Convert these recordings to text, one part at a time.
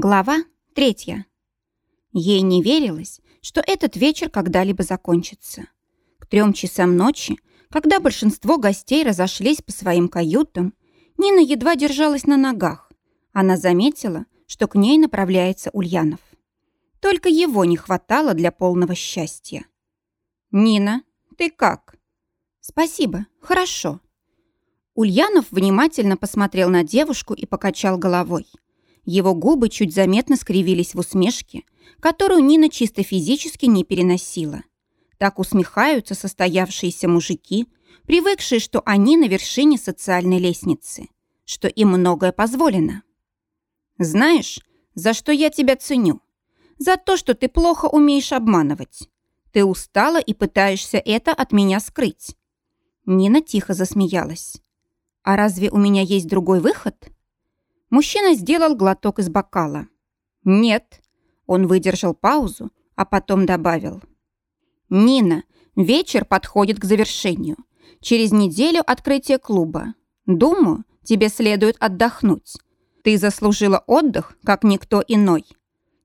Глава третья. Ей не верилось, что этот вечер когда-либо закончится. К трем часам ночи, когда большинство гостей разошлись по своим каютам, Нина едва держалась на ногах. Она заметила, что к ней направляется Ульянов. Только его не хватало для полного счастья. «Нина, ты как?» «Спасибо, хорошо». Ульянов внимательно посмотрел на девушку и покачал головой. Его губы чуть заметно скривились в усмешке, которую Нина чисто физически не переносила. Так усмехаются состоявшиеся мужики, привыкшие, что они на вершине социальной лестницы, что им многое позволено. «Знаешь, за что я тебя ценю? За то, что ты плохо умеешь обманывать. Ты устала и пытаешься это от меня скрыть». Нина тихо засмеялась. «А разве у меня есть другой выход?» Мужчина сделал глоток из бокала. «Нет». Он выдержал паузу, а потом добавил. «Нина, вечер подходит к завершению. Через неделю открытие клуба. Думаю, тебе следует отдохнуть. Ты заслужила отдых, как никто иной.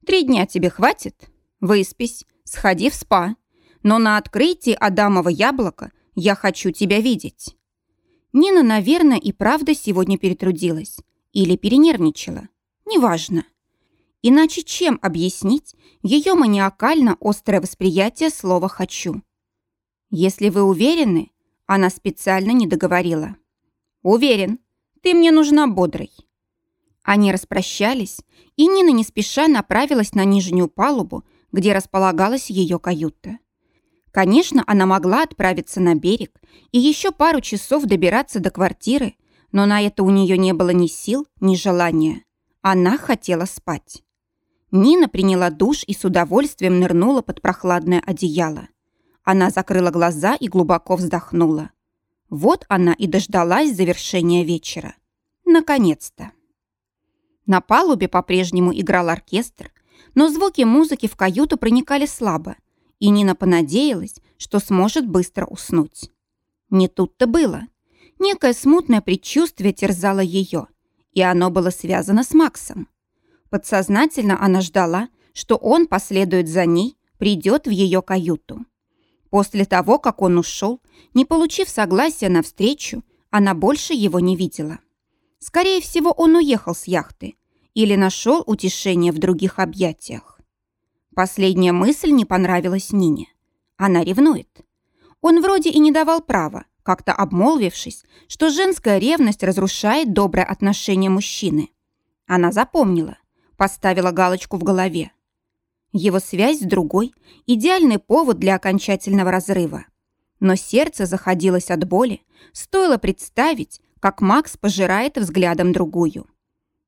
Три дня тебе хватит? Выспись, сходи в спа. Но на открытии Адамова яблока я хочу тебя видеть». Нина, наверное, и правда сегодня перетрудилась. Или перенервничала. Неважно. Иначе чем объяснить ее маниакально острое восприятие слова «хочу»? Если вы уверены, она специально не договорила. Уверен, ты мне нужна бодрой. Они распрощались, и Нина не спеша направилась на нижнюю палубу, где располагалась ее каюта. Конечно, она могла отправиться на берег и еще пару часов добираться до квартиры, но на это у нее не было ни сил, ни желания. Она хотела спать. Нина приняла душ и с удовольствием нырнула под прохладное одеяло. Она закрыла глаза и глубоко вздохнула. Вот она и дождалась завершения вечера. Наконец-то. На палубе по-прежнему играл оркестр, но звуки музыки в каюту проникали слабо, и Нина понадеялась, что сможет быстро уснуть. Не тут-то было. Некое смутное предчувствие терзало ее, и оно было связано с Максом. Подсознательно она ждала, что он последует за ней, придет в ее каюту. После того, как он ушел, не получив согласия на встречу, она больше его не видела. Скорее всего, он уехал с яхты или нашел утешение в других объятиях. Последняя мысль не понравилась Нине. Она ревнует. Он вроде и не давал права, как-то обмолвившись, что женская ревность разрушает доброе отношение мужчины. Она запомнила, поставила галочку в голове. Его связь с другой – идеальный повод для окончательного разрыва. Но сердце заходилось от боли, стоило представить, как Макс пожирает взглядом другую.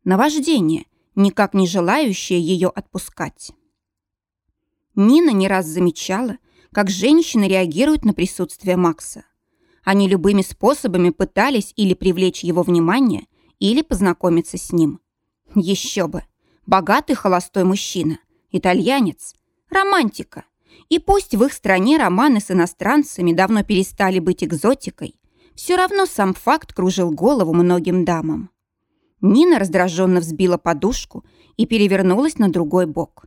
Наваждение, никак не желающее ее отпускать. Нина не раз замечала, как женщины реагируют на присутствие Макса. Они любыми способами пытались или привлечь его внимание, или познакомиться с ним. Еще бы! Богатый холостой мужчина, итальянец, романтика. И пусть в их стране романы с иностранцами давно перестали быть экзотикой, все равно сам факт кружил голову многим дамам. Нина раздраженно взбила подушку и перевернулась на другой бок.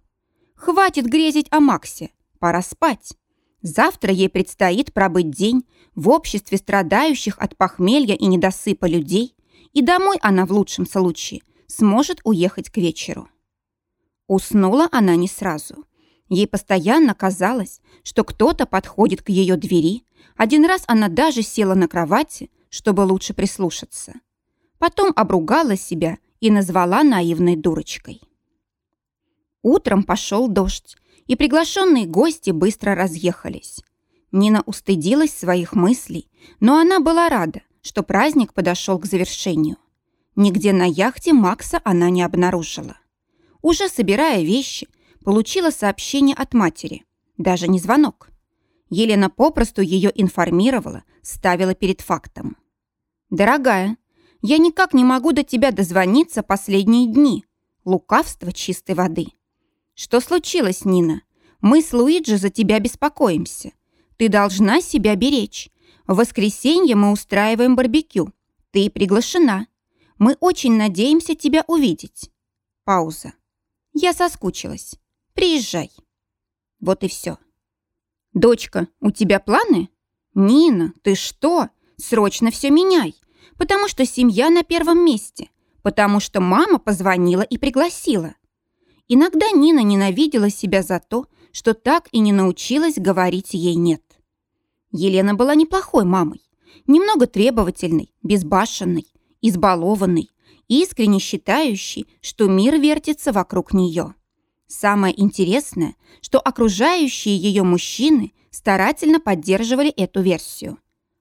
«Хватит грезить о Максе, пора спать». Завтра ей предстоит пробыть день в обществе страдающих от похмелья и недосыпа людей, и домой она в лучшем случае сможет уехать к вечеру. Уснула она не сразу. Ей постоянно казалось, что кто-то подходит к ее двери. Один раз она даже села на кровати, чтобы лучше прислушаться. Потом обругала себя и назвала наивной дурочкой. Утром пошел дождь, и приглашенные гости быстро разъехались. Нина устыдилась своих мыслей, но она была рада, что праздник подошел к завершению. Нигде на яхте Макса она не обнаружила. Уже собирая вещи, получила сообщение от матери, даже не звонок. Елена попросту ее информировала, ставила перед фактом. «Дорогая, я никак не могу до тебя дозвониться последние дни. Лукавство чистой воды. «Что случилось, Нина? Мы с Луиджи за тебя беспокоимся. Ты должна себя беречь. В воскресенье мы устраиваем барбекю. Ты приглашена. Мы очень надеемся тебя увидеть». Пауза. Я соскучилась. Приезжай. Вот и все. Дочка, у тебя планы? Нина, ты что? Срочно все меняй. Потому что семья на первом месте. Потому что мама позвонила и пригласила. Иногда Нина ненавидела себя за то, что так и не научилась говорить ей «нет». Елена была неплохой мамой, немного требовательной, безбашенной, избалованной, искренне считающей, что мир вертится вокруг нее. Самое интересное, что окружающие ее мужчины старательно поддерживали эту версию.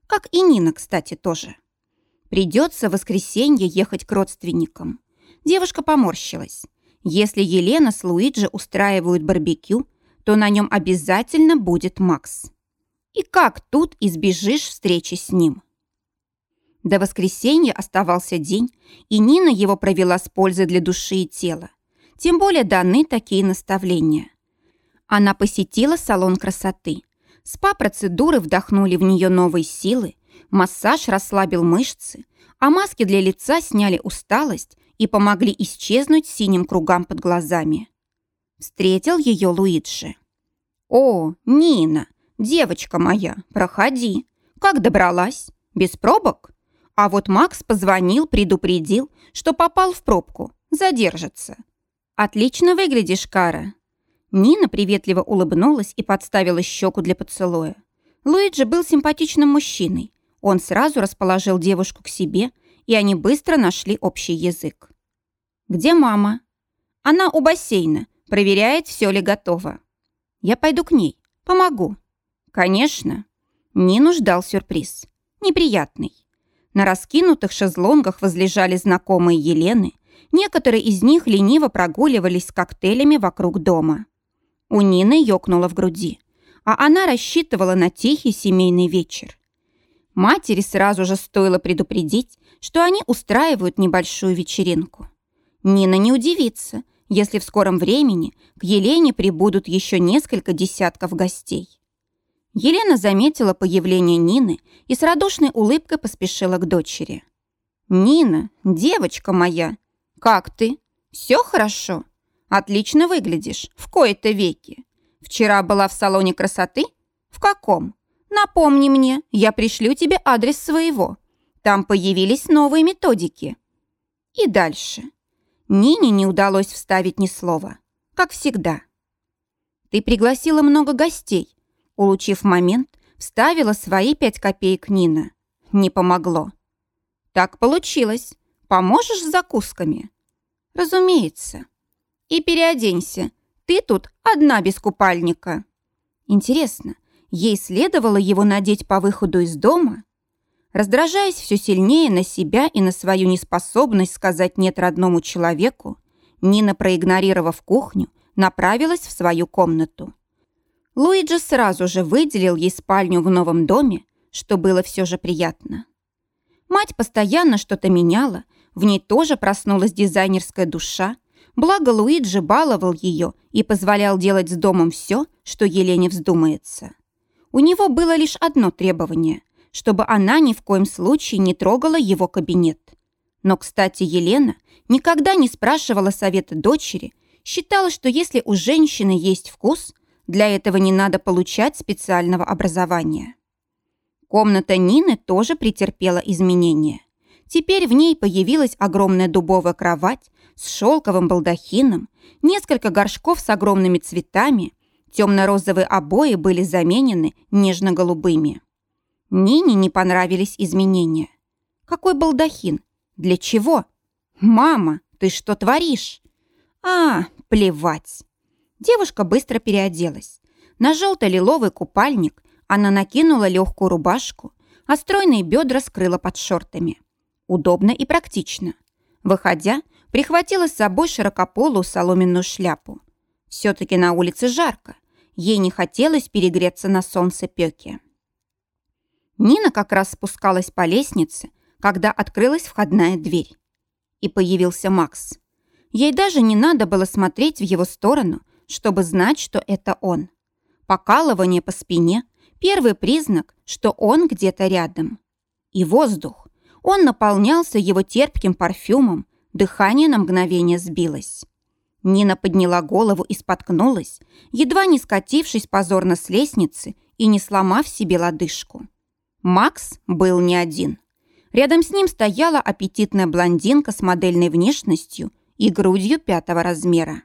Как и Нина, кстати, тоже. Придется в воскресенье ехать к родственникам. Девушка поморщилась. Если Елена с Луиджи устраивают барбекю, то на нем обязательно будет Макс. И как тут избежишь встречи с ним? До воскресенья оставался день, и Нина его провела с пользой для души и тела. Тем более даны такие наставления. Она посетила салон красоты. СПА-процедуры вдохнули в нее новые силы, массаж расслабил мышцы, а маски для лица сняли усталость и помогли исчезнуть синим кругам под глазами. Встретил ее Луиджи. «О, Нина, девочка моя, проходи. Как добралась? Без пробок?» А вот Макс позвонил, предупредил, что попал в пробку, задержится. «Отлично выглядишь, Кара». Нина приветливо улыбнулась и подставила щеку для поцелуя. Луиджи был симпатичным мужчиной. Он сразу расположил девушку к себе, и они быстро нашли общий язык. «Где мама?» «Она у бассейна, проверяет, все ли готово». «Я пойду к ней, помогу». «Конечно». Нину ждал сюрприз. Неприятный. На раскинутых шезлонгах возлежали знакомые Елены – Некоторые из них лениво прогуливались с коктейлями вокруг дома. У Нины ёкнуло в груди, а она рассчитывала на тихий семейный вечер. Матери сразу же стоило предупредить, что они устраивают небольшую вечеринку. Нина не удивится, если в скором времени к Елене прибудут еще несколько десятков гостей. Елена заметила появление Нины и с радушной улыбкой поспешила к дочери. «Нина, девочка моя!» «Как ты? Все хорошо? Отлично выглядишь, в кои-то веки. Вчера была в салоне красоты? В каком? Напомни мне, я пришлю тебе адрес своего. Там появились новые методики». И дальше. Нине не удалось вставить ни слова, как всегда. «Ты пригласила много гостей», улучив момент, вставила свои пять копеек Нина. Не помогло. «Так получилось. Поможешь с закусками?» «Разумеется». «И переоденься. Ты тут одна без купальника». Интересно, ей следовало его надеть по выходу из дома? Раздражаясь все сильнее на себя и на свою неспособность сказать «нет» родному человеку, Нина, проигнорировав кухню, направилась в свою комнату. Луиджи сразу же выделил ей спальню в новом доме, что было все же приятно. Мать постоянно что-то меняла, в ней тоже проснулась дизайнерская душа, благо Луиджи баловал ее и позволял делать с домом все, что Елене вздумается. У него было лишь одно требование – чтобы она ни в коем случае не трогала его кабинет. Но, кстати, Елена никогда не спрашивала совета дочери, считала, что если у женщины есть вкус, для этого не надо получать специального образования. Комната Нины тоже претерпела изменения. Теперь в ней появилась огромная дубовая кровать с шелковым балдахином, несколько горшков с огромными цветами, темно-розовые обои были заменены нежно-голубыми. Нине не понравились изменения. Какой балдахин? Для чего? Мама, ты что творишь? А, плевать. Девушка быстро переоделась. На желто-лиловый купальник она накинула легкую рубашку, а стройные бедра скрыла под шортами. Удобно и практично. Выходя, прихватила с собой широкополую соломенную шляпу. Все-таки на улице жарко. Ей не хотелось перегреться на солнце пеки. Нина как раз спускалась по лестнице, когда открылась входная дверь. И появился Макс. Ей даже не надо было смотреть в его сторону, чтобы знать, что это он. Покалывание по спине – первый признак, что он где-то рядом. И воздух. Он наполнялся его терпким парфюмом, дыхание на мгновение сбилось. Нина подняла голову и споткнулась, едва не скатившись позорно с лестницы и не сломав себе лодыжку. Макс был не один. Рядом с ним стояла аппетитная блондинка с модельной внешностью и грудью пятого размера.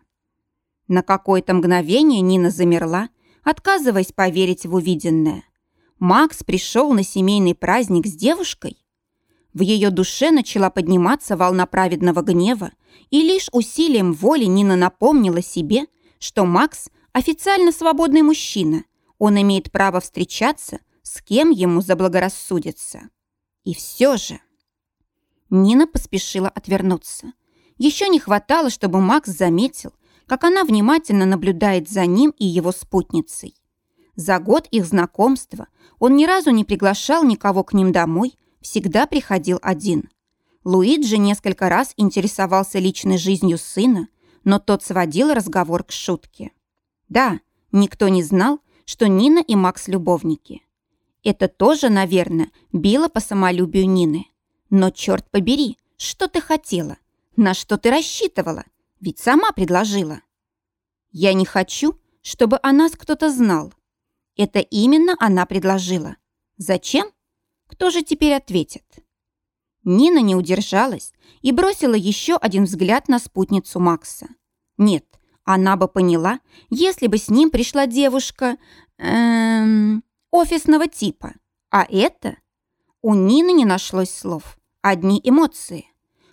На какое-то мгновение Нина замерла, отказываясь поверить в увиденное. Макс пришел на семейный праздник с девушкой? В ее душе начала подниматься волна праведного гнева, и лишь усилием воли Нина напомнила себе, что Макс – официально свободный мужчина. Он имеет право встречаться, с кем ему заблагорассудится. И все же... Нина поспешила отвернуться. Еще не хватало, чтобы Макс заметил, как она внимательно наблюдает за ним и его спутницей. За год их знакомства он ни разу не приглашал никого к ним домой, всегда приходил один. Луиджи несколько раз интересовался личной жизнью сына, но тот сводил разговор к шутке. Да, никто не знал, что Нина и Макс любовники. Это тоже, наверное, било по самолюбию Нины. Но черт побери, что ты хотела? На что ты рассчитывала? Ведь сама предложила. Я не хочу, чтобы о нас кто-то знал. Это именно она предложила. Зачем? Кто же теперь ответит? Нина не удержалась и бросила еще один взгляд на спутницу Макса. Нет, она бы поняла, если бы с ним пришла девушка... Эм, офисного типа. А это? У Нины не нашлось слов. Одни эмоции.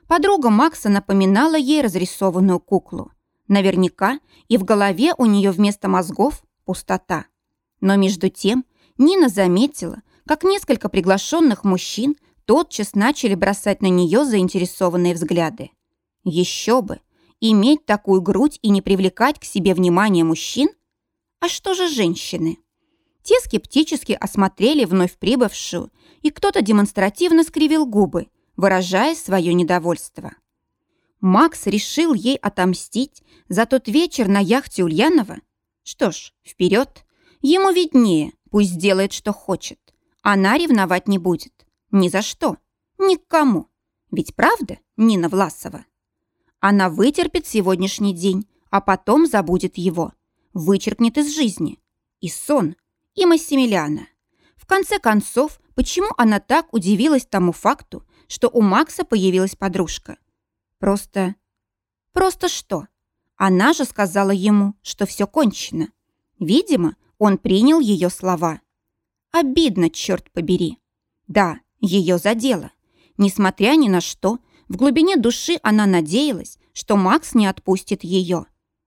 Подруга Макса напоминала ей разрисованную куклу. Наверняка и в голове у нее вместо мозгов пустота. Но между тем Нина заметила, как несколько приглашенных мужчин тотчас начали бросать на нее заинтересованные взгляды. Еще бы! Иметь такую грудь и не привлекать к себе внимание мужчин? А что же женщины? Те скептически осмотрели вновь прибывшую, и кто-то демонстративно скривил губы, выражая свое недовольство. Макс решил ей отомстить за тот вечер на яхте Ульянова? Что ж, вперед. Ему виднее, пусть делает, что хочет. Она ревновать не будет. Ни за что. Ни к кому. Ведь правда, Нина Власова? Она вытерпит сегодняшний день, а потом забудет его. Вычеркнет из жизни. И сон, и Массимилиана. В конце концов, почему она так удивилась тому факту, что у Макса появилась подружка? Просто... Просто что? Она же сказала ему, что все кончено. Видимо, он принял ее слова. Обидно, черт побери. Да, ее задело. Несмотря ни на что, в глубине души она надеялась, что Макс не отпустит ее.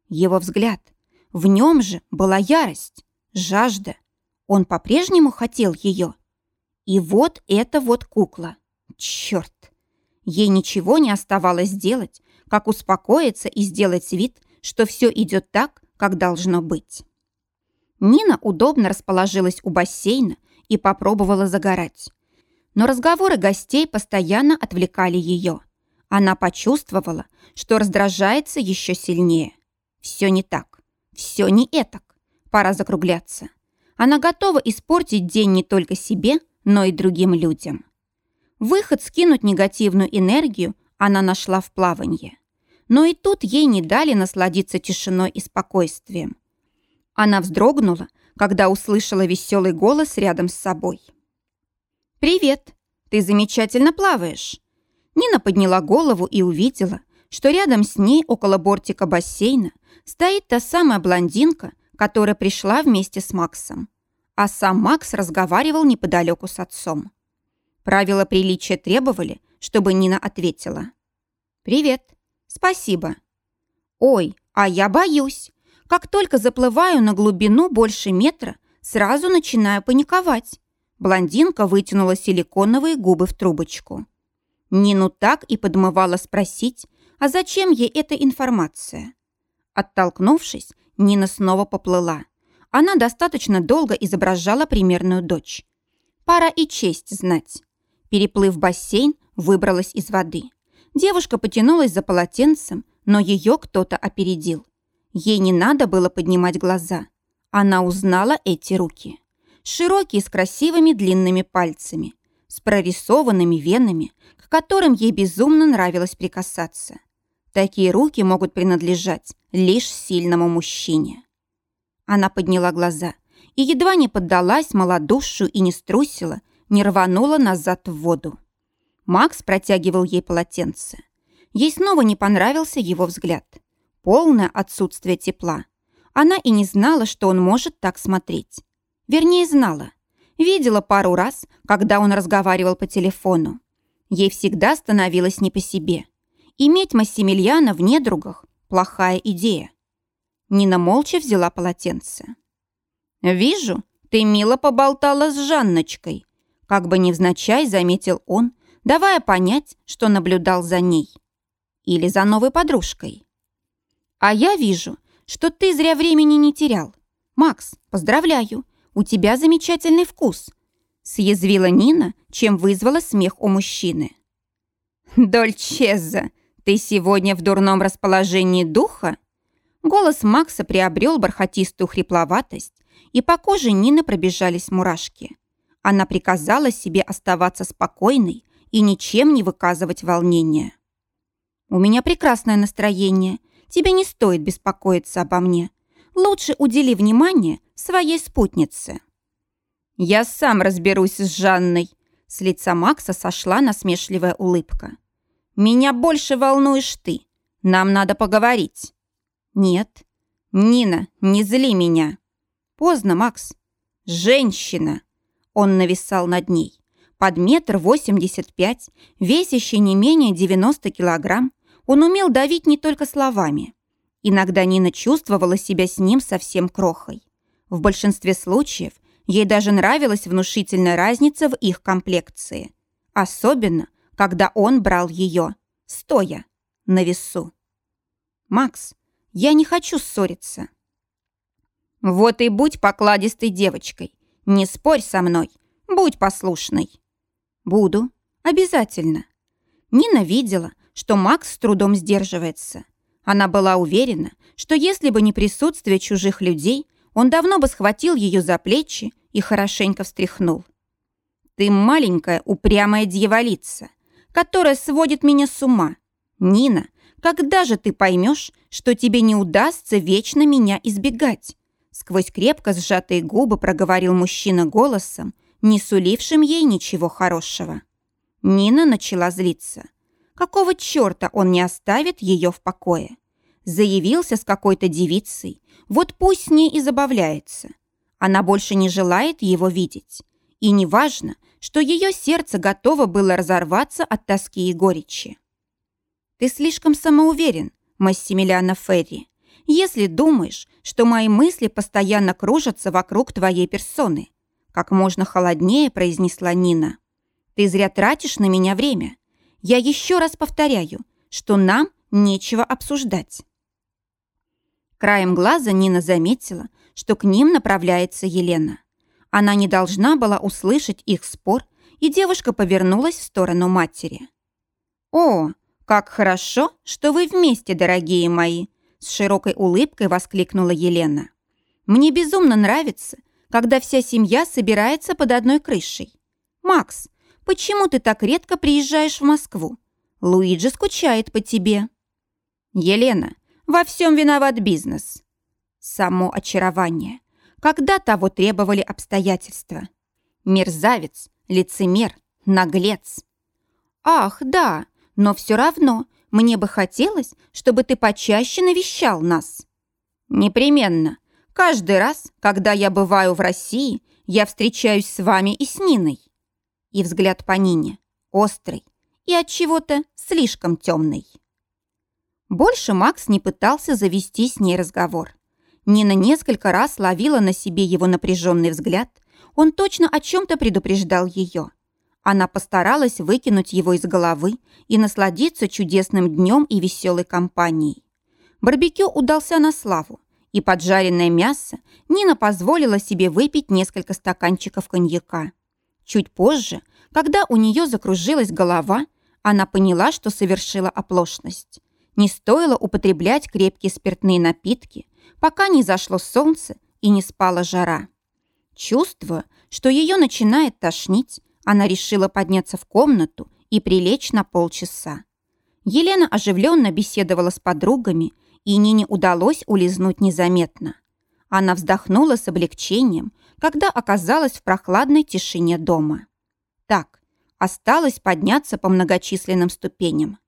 Его взгляд. В нем же была ярость, жажда. Он по-прежнему хотел ее. И вот эта вот кукла. Черт! Ей ничего не оставалось делать, как успокоиться и сделать вид, что все идет так, как должно быть. Нина удобно расположилась у бассейна и попробовала загорать. Но разговоры гостей постоянно отвлекали ее. Она почувствовала, что раздражается еще сильнее. Все не так. Все не этак. Пора закругляться. Она готова испортить день не только себе, но и другим людям. Выход скинуть негативную энергию она нашла в плавании. Но и тут ей не дали насладиться тишиной и спокойствием. Она вздрогнула, когда услышала веселый голос рядом с собой. «Привет! Ты замечательно плаваешь!» Нина подняла голову и увидела, что рядом с ней около бортика бассейна стоит та самая блондинка, которая пришла вместе с Максом. А сам Макс разговаривал неподалеку с отцом. Правила приличия требовали, чтобы Нина ответила. «Привет. Спасибо». «Ой, а я боюсь. Как только заплываю на глубину больше метра, сразу начинаю паниковать. Блондинка вытянула силиконовые губы в трубочку. Нину так и подмывала спросить, а зачем ей эта информация? Оттолкнувшись, Нина снова поплыла. Она достаточно долго изображала примерную дочь. Пора и честь знать. Переплыв бассейн, выбралась из воды. Девушка потянулась за полотенцем, но ее кто-то опередил. Ей не надо было поднимать глаза. Она узнала эти руки. Широкие с красивыми длинными пальцами, с прорисованными венами, к которым ей безумно нравилось прикасаться. Такие руки могут принадлежать лишь сильному мужчине. Она подняла глаза и едва не поддалась малодушию и не струсила, не рванула назад в воду. Макс протягивал ей полотенце. Ей снова не понравился его взгляд. Полное отсутствие тепла. Она и не знала, что он может так смотреть. Вернее, знала. Видела пару раз, когда он разговаривал по телефону. Ей всегда становилось не по себе. Иметь Массимилиана в недругах – плохая идея. Нина молча взяла полотенце. «Вижу, ты мило поболтала с Жанночкой», как бы невзначай заметил он, давая понять, что наблюдал за ней. Или за новой подружкой. «А я вижу, что ты зря времени не терял. Макс, поздравляю, у тебя замечательный вкус», съязвила Нина, чем вызвала смех у мужчины. «Дольчеза, ты сегодня в дурном расположении духа?» Голос Макса приобрел бархатистую хрипловатость, и по коже Нины пробежались мурашки. Она приказала себе оставаться спокойной и ничем не выказывать волнения. «У меня прекрасное настроение. Тебе не стоит беспокоиться обо мне. Лучше удели внимание своей спутнице». «Я сам разберусь с Жанной», — с лица Макса сошла насмешливая улыбка. «Меня больше волнуешь ты. Нам надо поговорить». «Нет». «Нина, не зли меня». «Поздно, Макс». «Женщина». Он нависал над ней. Под метр восемьдесят пять, весящий не менее 90 килограмм, он умел давить не только словами. Иногда Нина чувствовала себя с ним совсем крохой. В большинстве случаев ей даже нравилась внушительная разница в их комплекции. Особенно, когда он брал ее, стоя, на весу. «Макс, я не хочу ссориться». «Вот и будь покладистой девочкой. Не спорь со мной. Будь послушной». «Буду. Обязательно». Нина видела, что Макс с трудом сдерживается. Она была уверена, что если бы не присутствие чужих людей, он давно бы схватил ее за плечи и хорошенько встряхнул. «Ты маленькая упрямая дьяволица, которая сводит меня с ума. Нина, когда же ты поймешь, что тебе не удастся вечно меня избегать?» Сквозь крепко сжатые губы проговорил мужчина голосом, не сулившим ей ничего хорошего. Нина начала злиться. Какого черта он не оставит ее в покое? Заявился с какой-то девицей, вот пусть с ней и забавляется. Она больше не желает его видеть. И неважно, что ее сердце готово было разорваться от тоски и горечи. «Ты слишком самоуверен, Массимилиано Ферри если думаешь, что мои мысли постоянно кружатся вокруг твоей персоны», как можно холоднее произнесла Нина. «Ты зря тратишь на меня время. Я еще раз повторяю, что нам нечего обсуждать». Краем глаза Нина заметила, что к ним направляется Елена. Она не должна была услышать их спор, и девушка повернулась в сторону матери. «О, как хорошо, что вы вместе, дорогие мои!» С широкой улыбкой воскликнула Елена. «Мне безумно нравится, когда вся семья собирается под одной крышей. Макс, почему ты так редко приезжаешь в Москву? Луиджи скучает по тебе». «Елена, во всем виноват бизнес». Само очарование. Когда того требовали обстоятельства. Мерзавец, лицемер, наглец. «Ах, да, но все равно мне бы хотелось, чтобы ты почаще навещал нас». «Непременно. Каждый раз, когда я бываю в России, я встречаюсь с вами и с Ниной». И взгляд по Нине острый и от чего-то слишком темный. Больше Макс не пытался завести с ней разговор. Нина несколько раз ловила на себе его напряженный взгляд. Он точно о чем-то предупреждал ее. Она постаралась выкинуть его из головы и насладиться чудесным днем и веселой компанией. Барбекю удался на славу, и поджаренное мясо Нина позволила себе выпить несколько стаканчиков коньяка. Чуть позже, когда у нее закружилась голова, она поняла, что совершила оплошность. Не стоило употреблять крепкие спиртные напитки, пока не зашло солнце и не спала жара. Чувствуя, что ее начинает тошнить, она решила подняться в комнату и прилечь на полчаса. Елена оживленно беседовала с подругами, и Нине удалось улизнуть незаметно. Она вздохнула с облегчением, когда оказалась в прохладной тишине дома. Так, осталось подняться по многочисленным ступеням.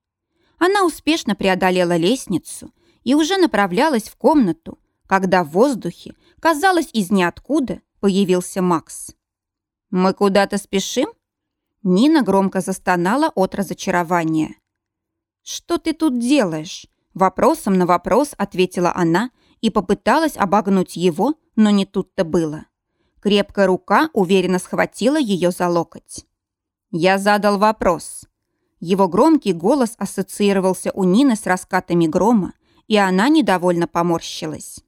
Она успешно преодолела лестницу и уже направлялась в комнату, когда в воздухе, казалось, из ниоткуда появился Макс. «Мы куда-то спешим?» Нина громко застонала от разочарования. «Что ты тут делаешь?» Вопросом на вопрос ответила она и попыталась обогнуть его, но не тут-то было. Крепкая рука уверенно схватила ее за локоть. «Я задал вопрос». Его громкий голос ассоциировался у Нины с раскатами грома, и она недовольно поморщилась.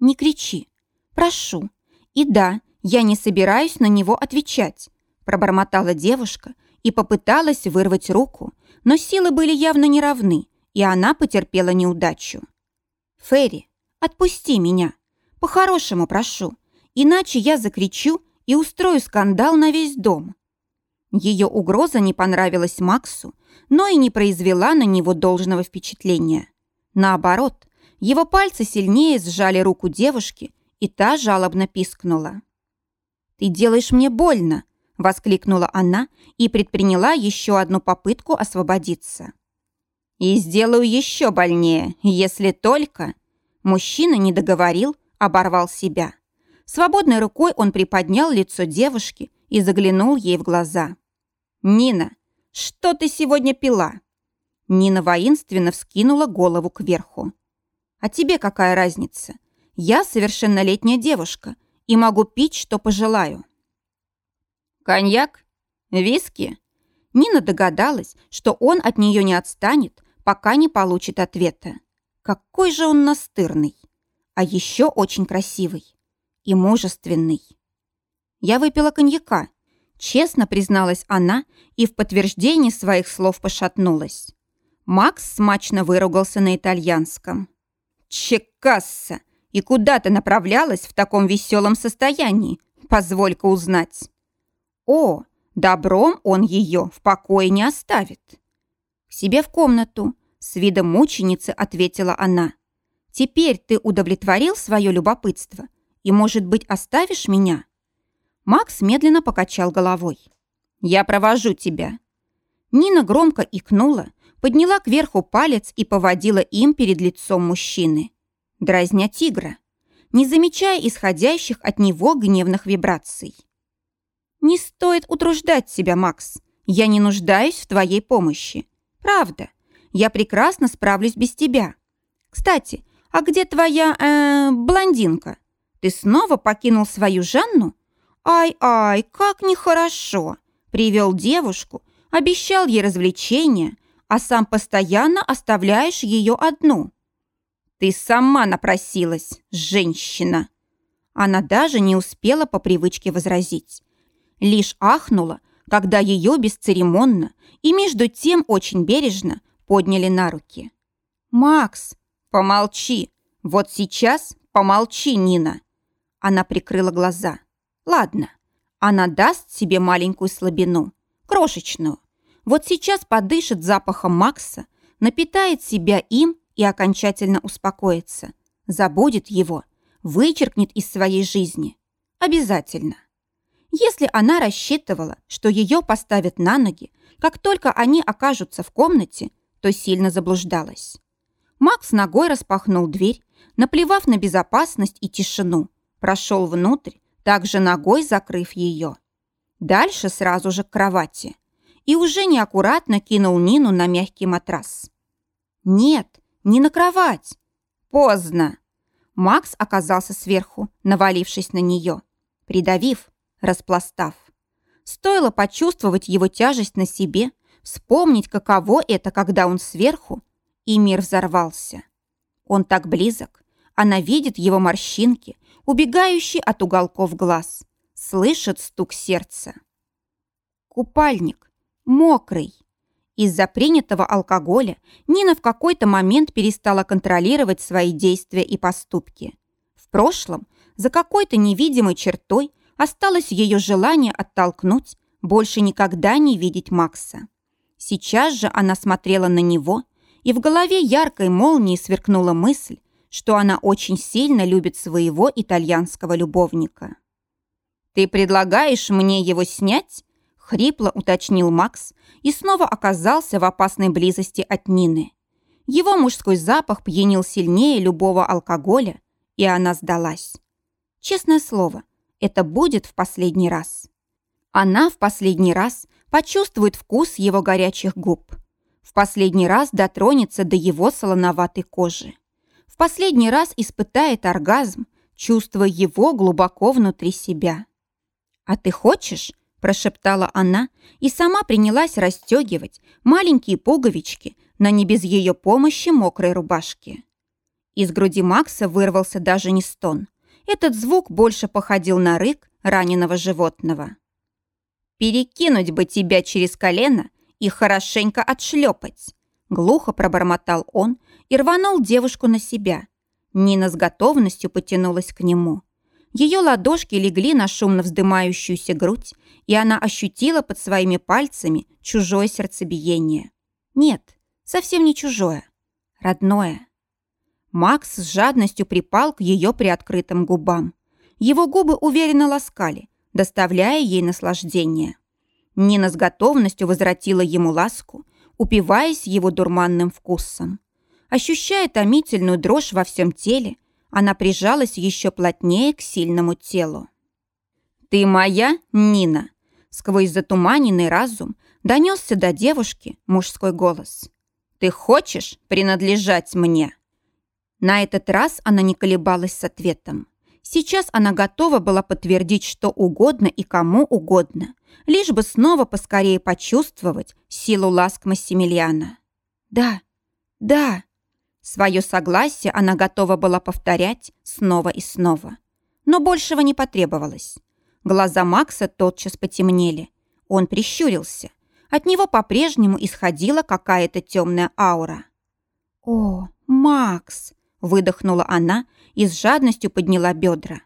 «Не кричи. Прошу. И да, я не собираюсь на него отвечать», пробормотала девушка и попыталась вырвать руку, но силы были явно неравны, и она потерпела неудачу. «Ферри, отпусти меня. По-хорошему прошу, иначе я закричу и устрою скандал на весь дом». Ее угроза не понравилась Максу, но и не произвела на него должного впечатления. Наоборот, его пальцы сильнее сжали руку девушки, и та жалобно пискнула. «Ты делаешь мне больно!» – воскликнула она и предприняла еще одну попытку освободиться. И сделаю еще больнее, если только...» Мужчина не договорил, оборвал себя. Свободной рукой он приподнял лицо девушки и заглянул ей в глаза. «Нина, что ты сегодня пила?» Нина воинственно вскинула голову кверху. «А тебе какая разница? Я совершеннолетняя девушка и могу пить, что пожелаю». «Коньяк? Виски?» Нина догадалась, что он от нее не отстанет, пока не получит ответа. Какой же он настырный. А еще очень красивый и мужественный. Я выпила коньяка. Честно призналась она и в подтверждение своих слов пошатнулась. Макс смачно выругался на итальянском. «Чекасса! И куда ты направлялась в таком веселом состоянии? Позволь-ка узнать». «О, добром он ее в покое не оставит» к себе в комнату», — с видом мученицы ответила она. «Теперь ты удовлетворил свое любопытство и, может быть, оставишь меня?» Макс медленно покачал головой. «Я провожу тебя». Нина громко икнула, подняла кверху палец и поводила им перед лицом мужчины. Дразня тигра, не замечая исходящих от него гневных вибраций. «Не стоит утруждать себя, Макс. Я не нуждаюсь в твоей помощи. Правда. Я прекрасно справлюсь без тебя. Кстати, а где твоя, э, блондинка? Ты снова покинул свою Жанну? Ай-ай, как нехорошо. Привел девушку, обещал ей развлечения, а сам постоянно оставляешь ее одну. Ты сама напросилась, женщина. Она даже не успела по привычке возразить. Лишь ахнула, когда ее бесцеремонно и между тем очень бережно подняли на руки. «Макс, помолчи! Вот сейчас помолчи, Нина!» Она прикрыла глаза. «Ладно, она даст себе маленькую слабину, крошечную. Вот сейчас подышит запахом Макса, напитает себя им и окончательно успокоится. Забудет его, вычеркнет из своей жизни. Обязательно. Если она рассчитывала, что ее поставят на ноги, как только они окажутся в комнате, то сильно заблуждалась. Макс ногой распахнул дверь, наплевав на безопасность и тишину, прошел внутрь, также ногой закрыв ее. Дальше сразу же к кровати и уже неаккуратно кинул Нину на мягкий матрас. «Нет, не на кровать!» «Поздно!» Макс оказался сверху, навалившись на нее, придавив, распластав. Стоило почувствовать его тяжесть на себе, вспомнить, каково это, когда он сверху, и мир взорвался. Он так близок, она видит его морщинки, убегающие от уголков глаз, слышит стук сердца. Купальник, мокрый. Из-за принятого алкоголя Нина в какой-то момент перестала контролировать свои действия и поступки. В прошлом, за какой-то невидимой чертой, осталось ее желание оттолкнуть, больше никогда не видеть Макса. Сейчас же она смотрела на него, и в голове яркой молнией сверкнула мысль, что она очень сильно любит своего итальянского любовника. «Ты предлагаешь мне его снять?» — хрипло уточнил Макс и снова оказался в опасной близости от Нины. Его мужской запах пьянил сильнее любого алкоголя, и она сдалась. Честное слово, это будет в последний раз. Она в последний раз почувствует вкус его горячих губ. В последний раз дотронется до его солоноватой кожи. В последний раз испытает оргазм, чувствуя его глубоко внутри себя. «А ты хочешь?» – прошептала она и сама принялась расстегивать маленькие пуговички на не без ее помощи мокрой рубашке. Из груди Макса вырвался даже не стон. Этот звук больше походил на рык раненого животного. «Перекинуть бы тебя через колено и хорошенько отшлепать!» Глухо пробормотал он и рванул девушку на себя. Нина с готовностью потянулась к нему. Ее ладошки легли на шумно вздымающуюся грудь, и она ощутила под своими пальцами чужое сердцебиение. Нет, совсем не чужое, родное. Макс с жадностью припал к ее приоткрытым губам. Его губы уверенно ласкали, доставляя ей наслаждение. Нина с готовностью возвратила ему ласку, упиваясь его дурманным вкусом. Ощущая томительную дрожь во всем теле, она прижалась еще плотнее к сильному телу. «Ты моя, Нина?» Сквозь затуманенный разум донесся до девушки мужской голос. «Ты хочешь принадлежать мне?» На этот раз она не колебалась с ответом. Сейчас она готова была подтвердить что угодно и кому угодно, лишь бы снова поскорее почувствовать силу ласк Массимилиана. «Да, да». Свое согласие она готова была повторять снова и снова. Но большего не потребовалось. Глаза Макса тотчас потемнели. Он прищурился. От него по-прежнему исходила какая-то темная аура. «О, Макс!» Выдохнула она и с жадностью подняла бедра.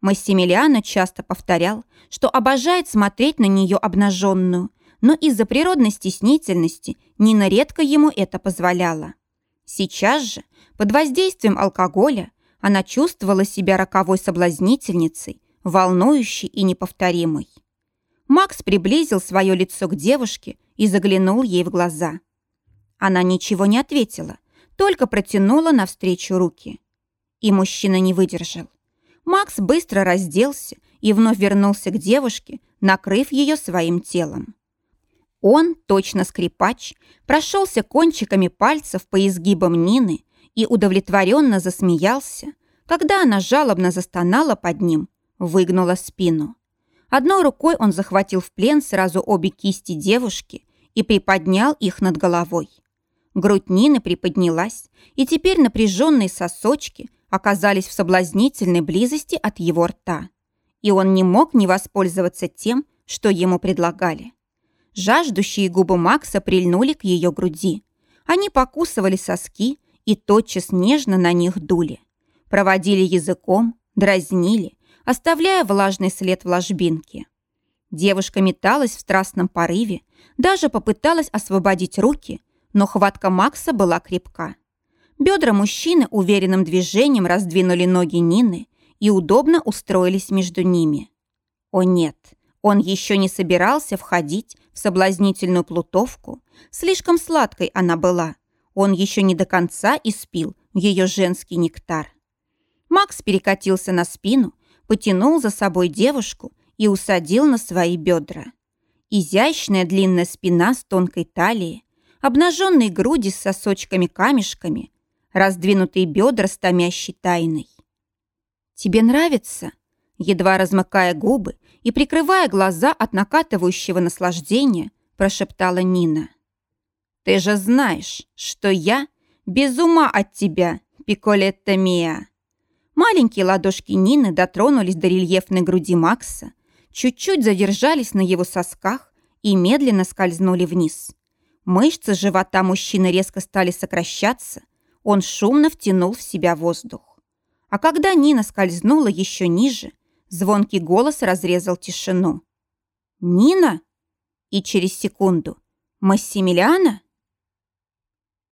Массимилиано часто повторял, что обожает смотреть на нее обнаженную, но из-за природной стеснительности Нина редко ему это позволяла. Сейчас же, под воздействием алкоголя, она чувствовала себя роковой соблазнительницей, волнующей и неповторимой. Макс приблизил свое лицо к девушке и заглянул ей в глаза. Она ничего не ответила, только протянула навстречу руки. И мужчина не выдержал. Макс быстро разделся и вновь вернулся к девушке, накрыв ее своим телом. Он, точно скрипач, прошелся кончиками пальцев по изгибам Нины и удовлетворенно засмеялся, когда она жалобно застонала под ним, выгнула спину. Одной рукой он захватил в плен сразу обе кисти девушки и приподнял их над головой. Грудь Нины приподнялась, и теперь напряженные сосочки оказались в соблазнительной близости от его рта. И он не мог не воспользоваться тем, что ему предлагали. Жаждущие губы Макса прильнули к ее груди. Они покусывали соски и тотчас нежно на них дули. Проводили языком, дразнили, оставляя влажный след в ложбинке. Девушка металась в страстном порыве, даже попыталась освободить руки, но хватка Макса была крепка. Бедра мужчины уверенным движением раздвинули ноги Нины и удобно устроились между ними. О нет, он еще не собирался входить в соблазнительную плутовку. Слишком сладкой она была. Он еще не до конца испил ее женский нектар. Макс перекатился на спину, потянул за собой девушку и усадил на свои бедра. Изящная длинная спина с тонкой талией, обнаженные груди с сосочками-камешками, раздвинутые бедра с томящей тайной. «Тебе нравится?» Едва размыкая губы и прикрывая глаза от накатывающего наслаждения, прошептала Нина. «Ты же знаешь, что я без ума от тебя, Пиколетта Мия!» Маленькие ладошки Нины дотронулись до рельефной груди Макса, чуть-чуть задержались на его сосках и медленно скользнули вниз. Мышцы живота мужчины резко стали сокращаться. Он шумно втянул в себя воздух. А когда Нина скользнула еще ниже, звонкий голос разрезал тишину. «Нина?» И через секунду. Массимилиана?